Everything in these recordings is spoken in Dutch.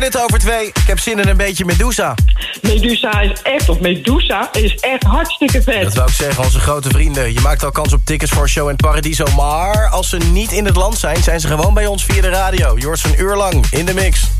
Minuten over twee. Ik heb zin in een beetje Medusa. Medusa is echt, of Medusa is echt hartstikke vet. Dat wou ik zeggen, onze grote vrienden. Je maakt al kans op tickets voor een show in Paradiso. Maar als ze niet in het land zijn, zijn ze gewoon bij ons via de radio. Ze een uur lang in de mix.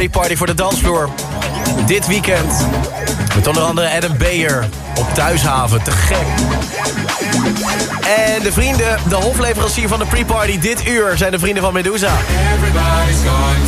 zijn de pre-party voor de dansvloer. Dit weekend. Met onder andere Adam Beyer op Thuishaven. Te gek. En de vrienden, de hofleverancier van de pre-party dit uur... zijn de vrienden van Medusa. Party, good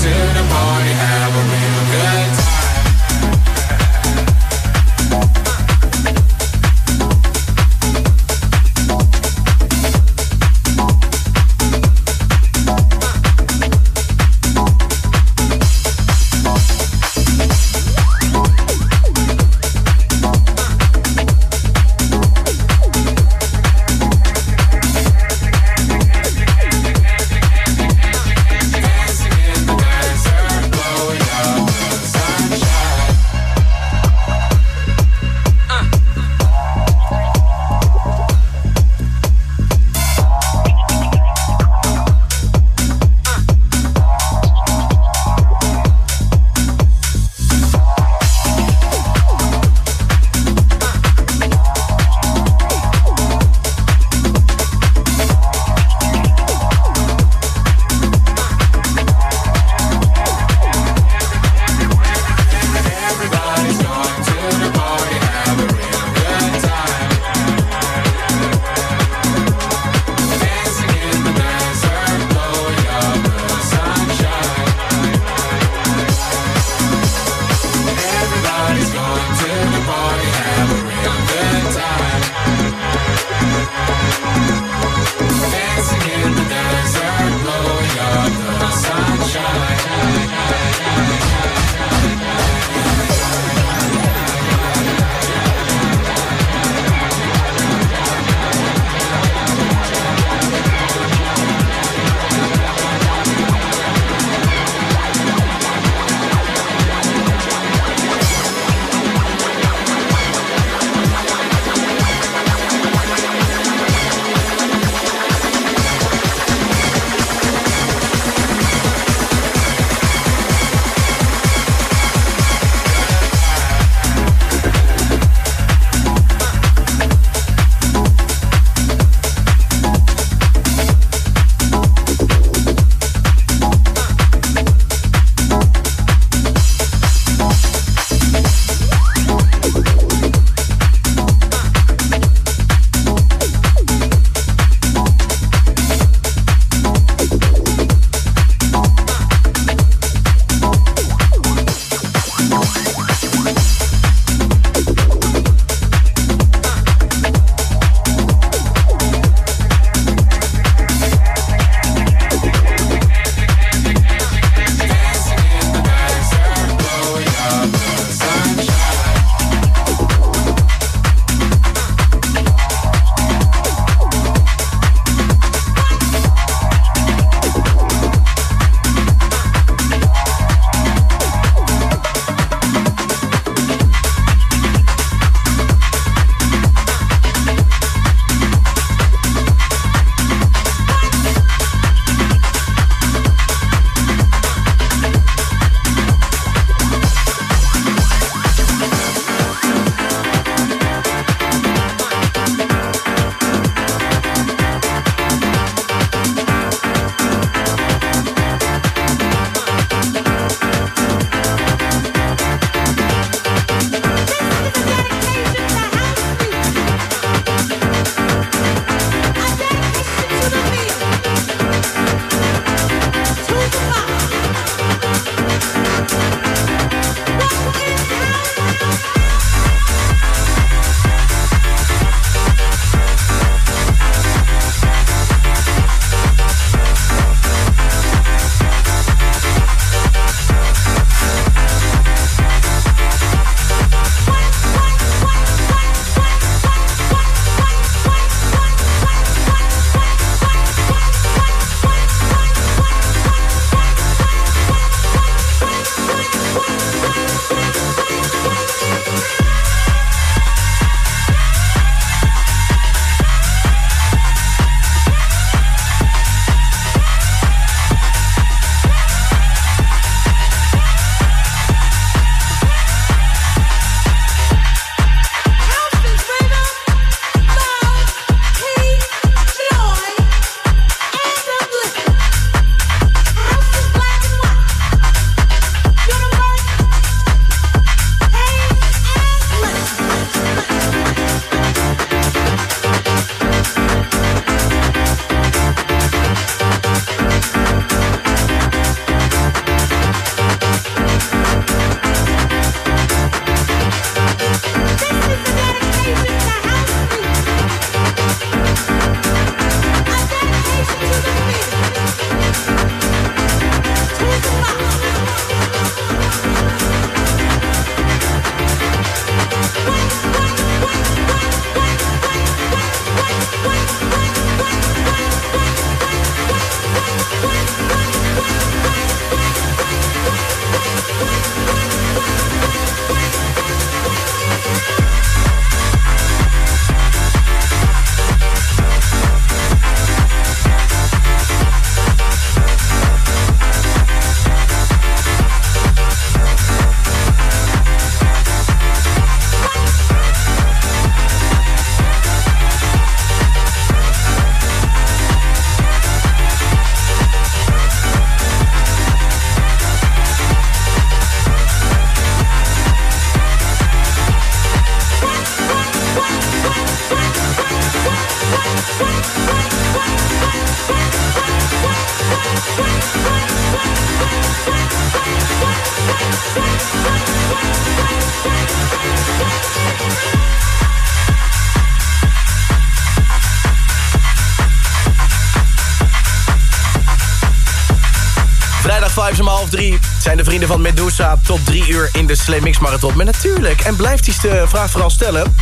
zijn de vrienden van Medusa tot 3 uur in de Slam Mix Marathon. Maar natuurlijk, en blijft hij de vraag vooral stellen...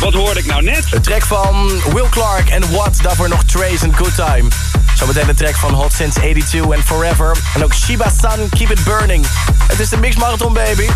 Wat hoorde ik nou net? De track van Will Clark en What, daarvoor nog Trace and Good Time. Zometeen de track van Hot Since 82 and Forever. En ook Shiba Sun, Keep It Burning. Het is de Mix Marathon, baby.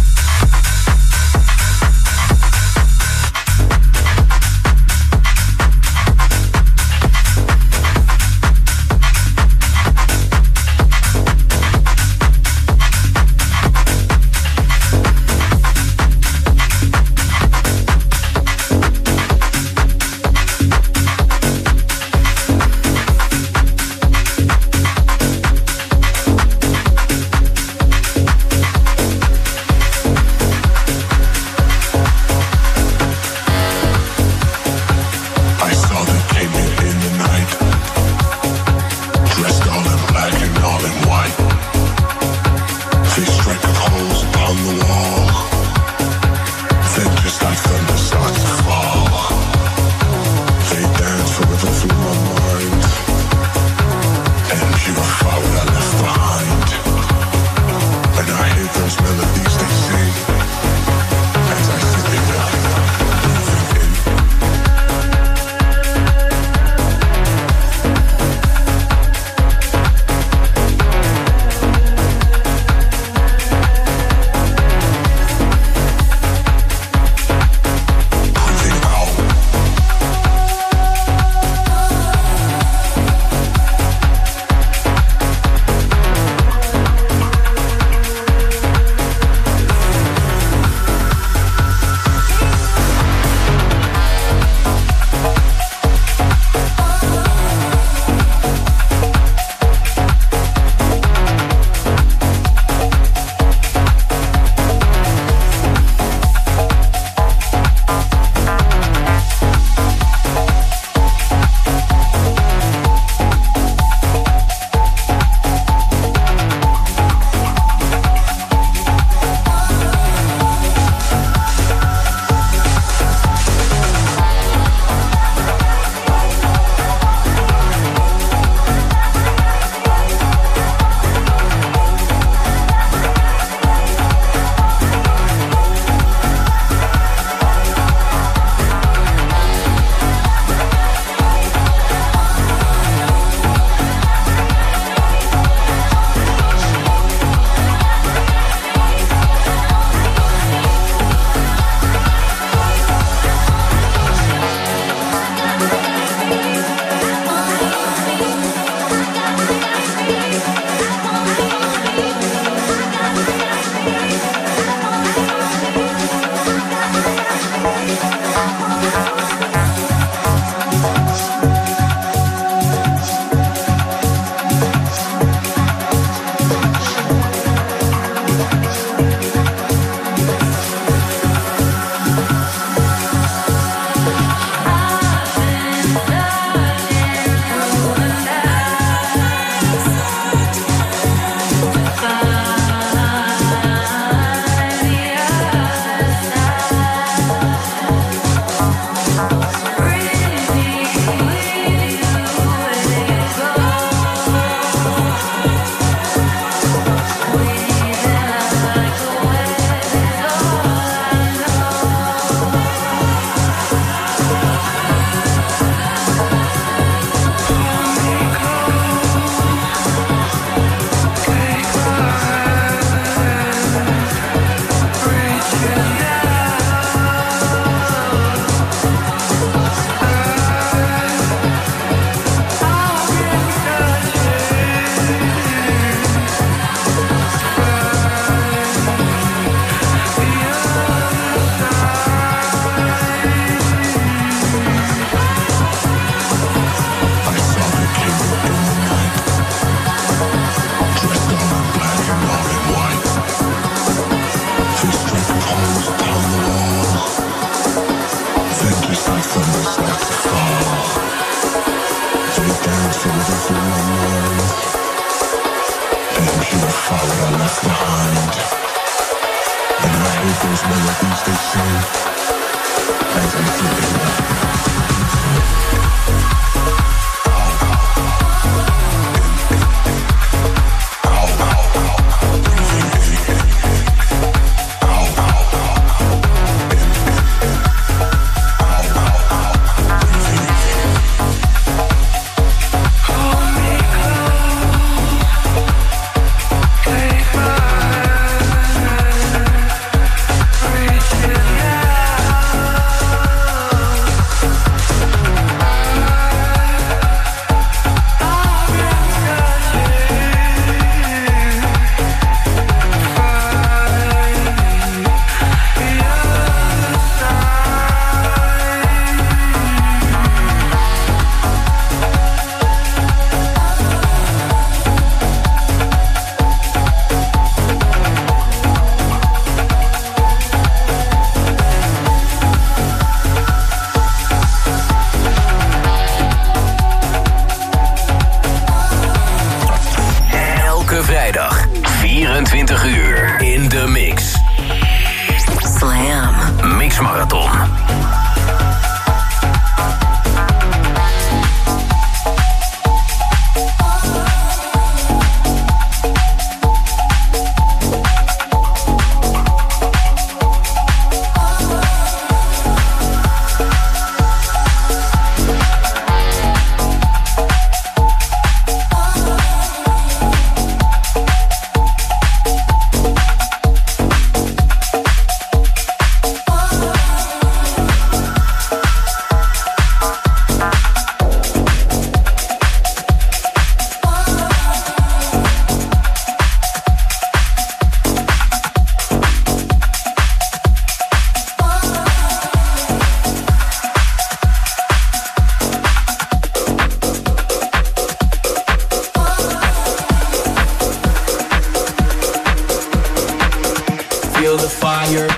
Feel the fire,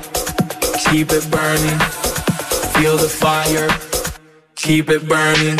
keep it burning. Feel the fire, keep it burning.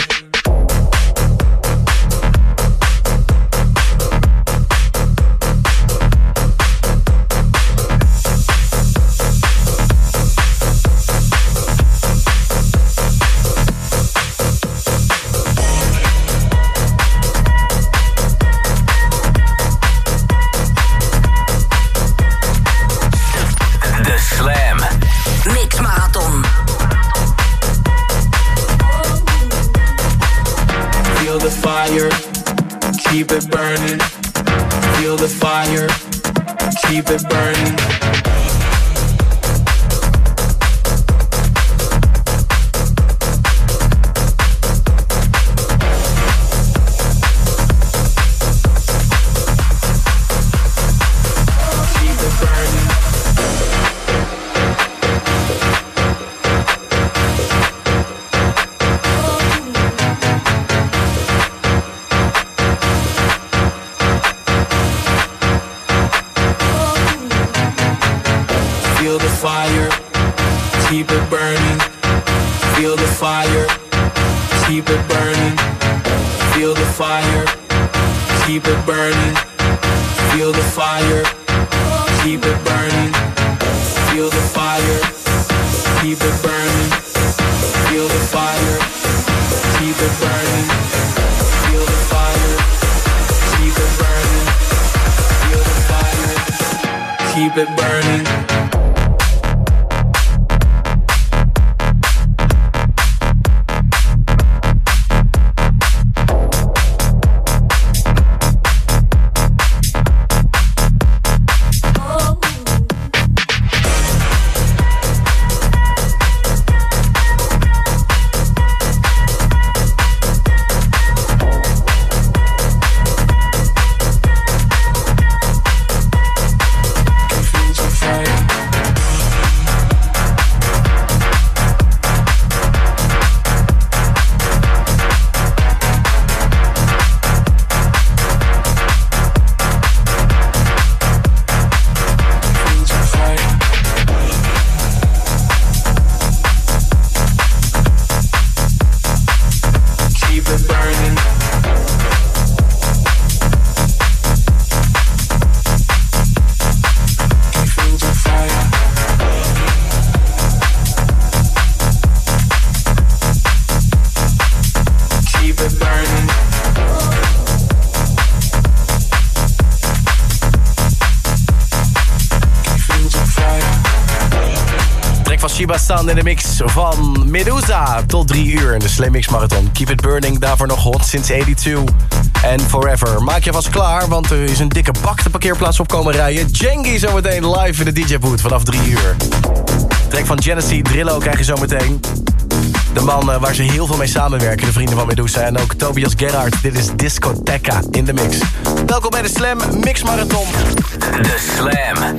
Burning. Feel the fire, keep it keep it burning. Feel the fire, keep it burning. Feel the fire, keep it burning. Feel the fire, keep it burning. Feel the fire, keep it burning. Feel the fire, keep it burning. Feel the fire, keep it burning. Feel the fire, keep it burning. San in de mix van Medusa tot drie uur in de Slam Mix Marathon. Keep it burning, daarvoor nog hot sinds 82 en forever. Maak je vast klaar, want er is een dikke bak de parkeerplaats op komen rijden. Jengi zometeen live in de DJ-boot vanaf drie uur. Trek van Genesee, Drillo krijg je zometeen. De man eh, waar ze heel veel mee samenwerken, de vrienden van Medusa. En ook Tobias Gerhard, dit is Discoteca in de mix. Welkom bij de Slam Mix Marathon. De Slam.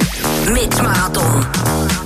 Mix Marathon.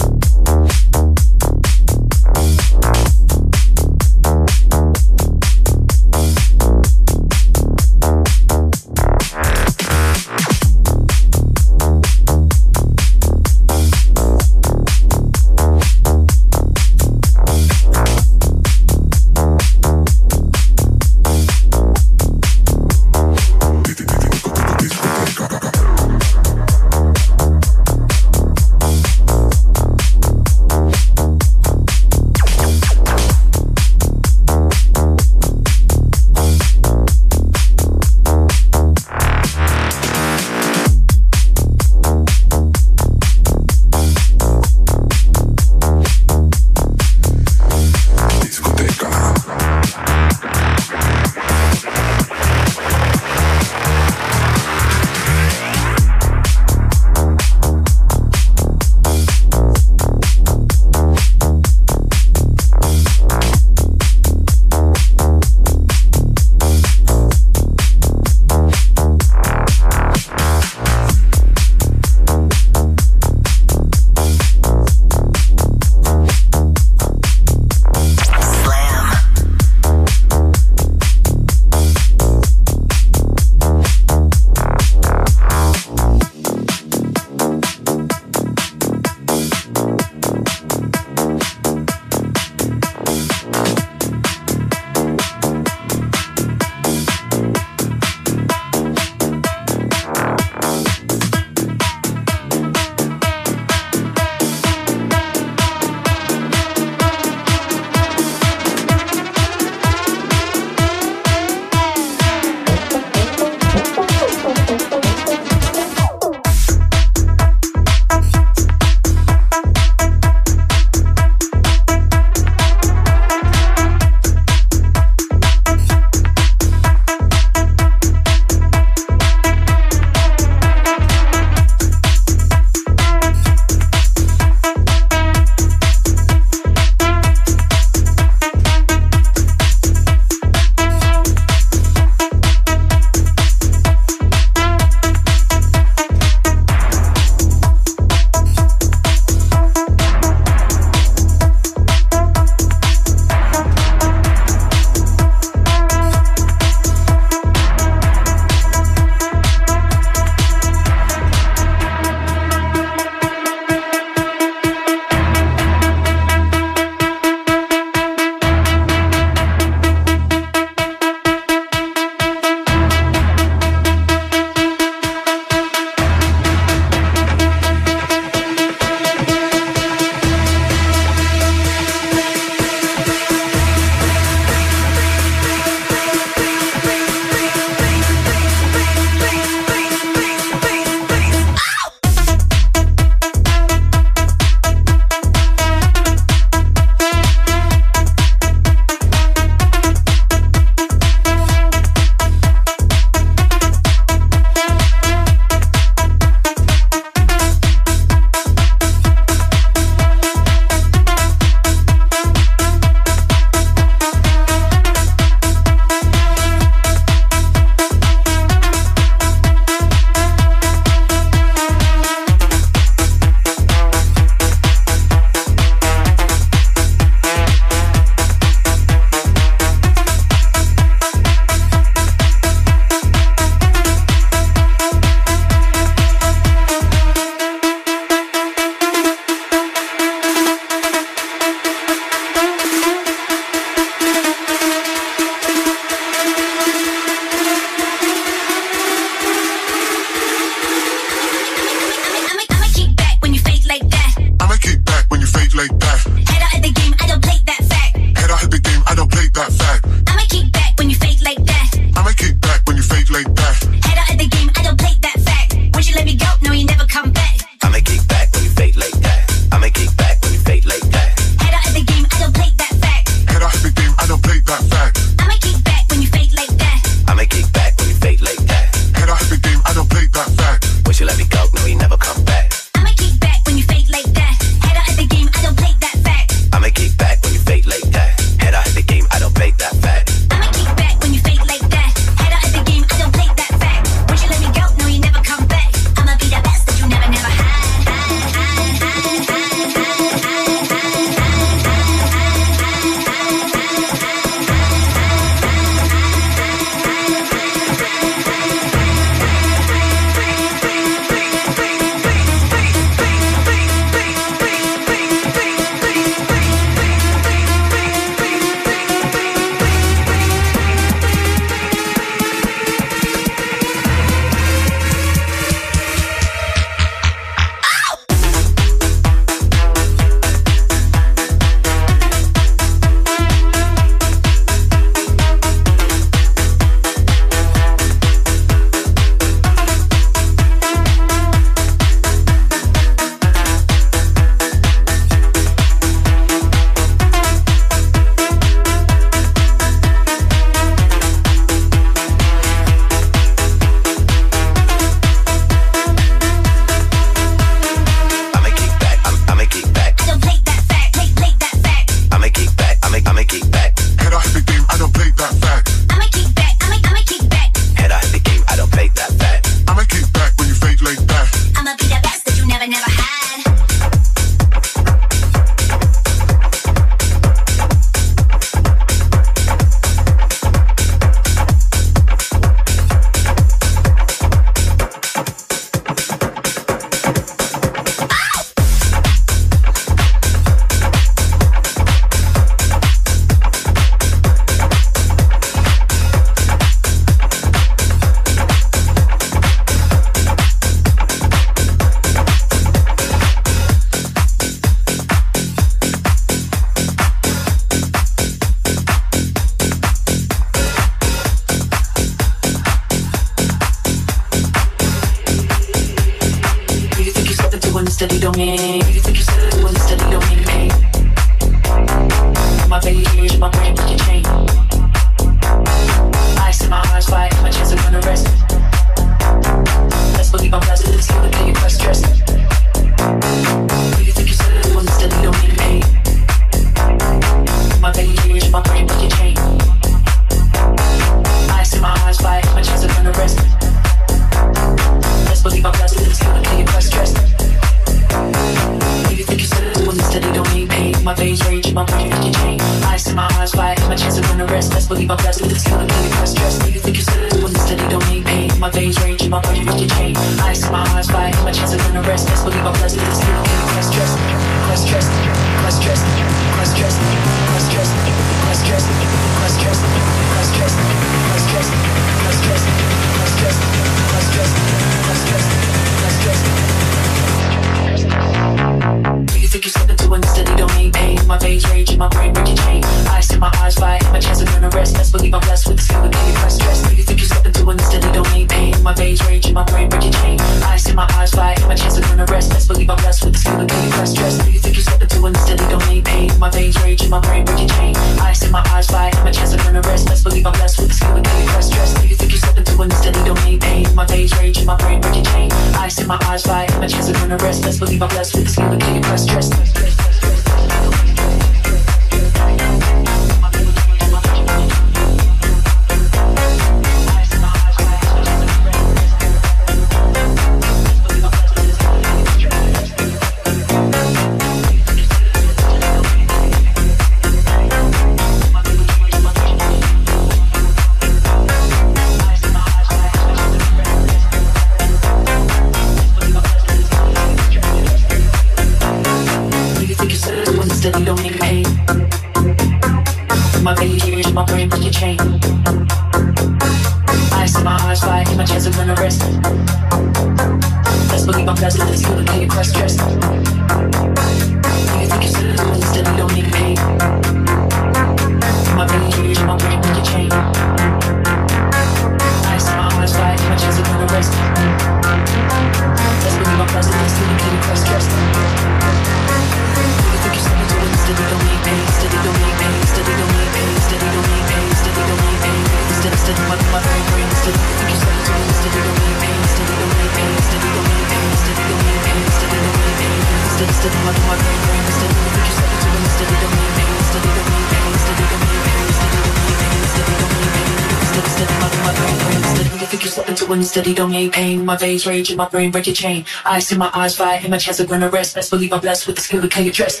Unsteady, don't need pain. My veins rage in my brain, break your chain. I see my eyes, fire in my chest, a grin of rest. Best believe I'm blessed with the skill to kill your dress.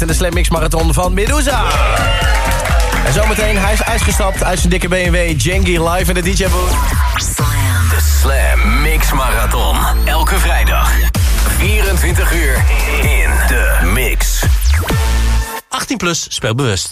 in de Slam Mix Marathon van Medusa. En zometeen, hij is uitgestapt uit zijn dikke BMW Jengi live in de DJ booth. De Slam Mix Marathon. Elke vrijdag. 24 uur in de mix. 18 plus, speel bewust.